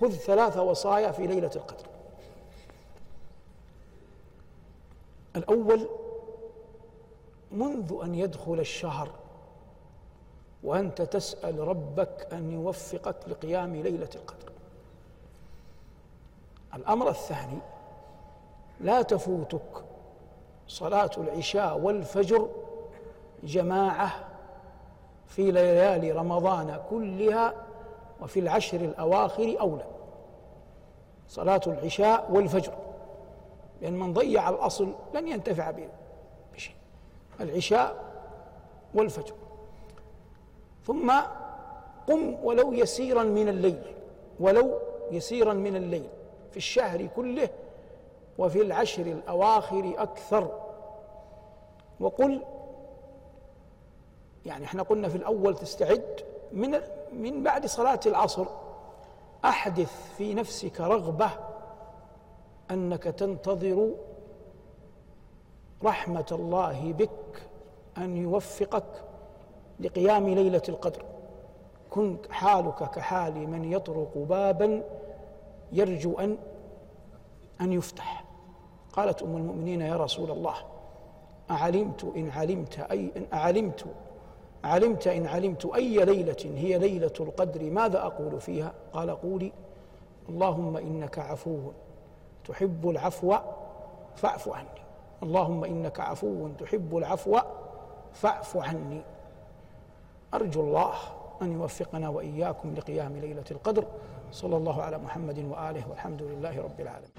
خذ ثلاث وصايا في ليلة القدر. الأول منذ أن يدخل الشهر وأنت تسأل ربك أن يوفقك لقيام ليلة القدر. الأمر الثاني لا تفوتك صلاة العشاء والفجر جماعة في ليالي رمضان كلها وفي العشر الأواخر أولى. صلاة العشاء والفجر. لأن من ضيع الأصل لن ينتفع بشيء. العشاء والفجر. ثم قم ولو يسيرا من الليل. ولو يسيرا من الليل. في الشهر كله وفي العشر الأواخر أكثر. وقل يعني إحنا قلنا في الأول تستعد من من بعد صلاة العصر. أحدث في نفسك رغبة أنك تنتظر رحمة الله بك أن يوفقك لقيام ليلة القدر. كن حالك كحال من يطرق بابا يرجو أن أن يفتح. قالت أم المؤمنين يا رسول الله أعلمت إن علمت أي إن أعلمت علمت إن علمت أي ليلة هي ليلة القدر ماذا أقول فيها؟ قال قولي اللهم إنك عفو تحب العفو فاعف عني. اللهم إنك عفو تحب العفو فاعف عني. أرجو الله أن يوفقنا وإياكم لقيام ليلة القدر. صلى الله على محمد وآله والحمد لله رب العالمين.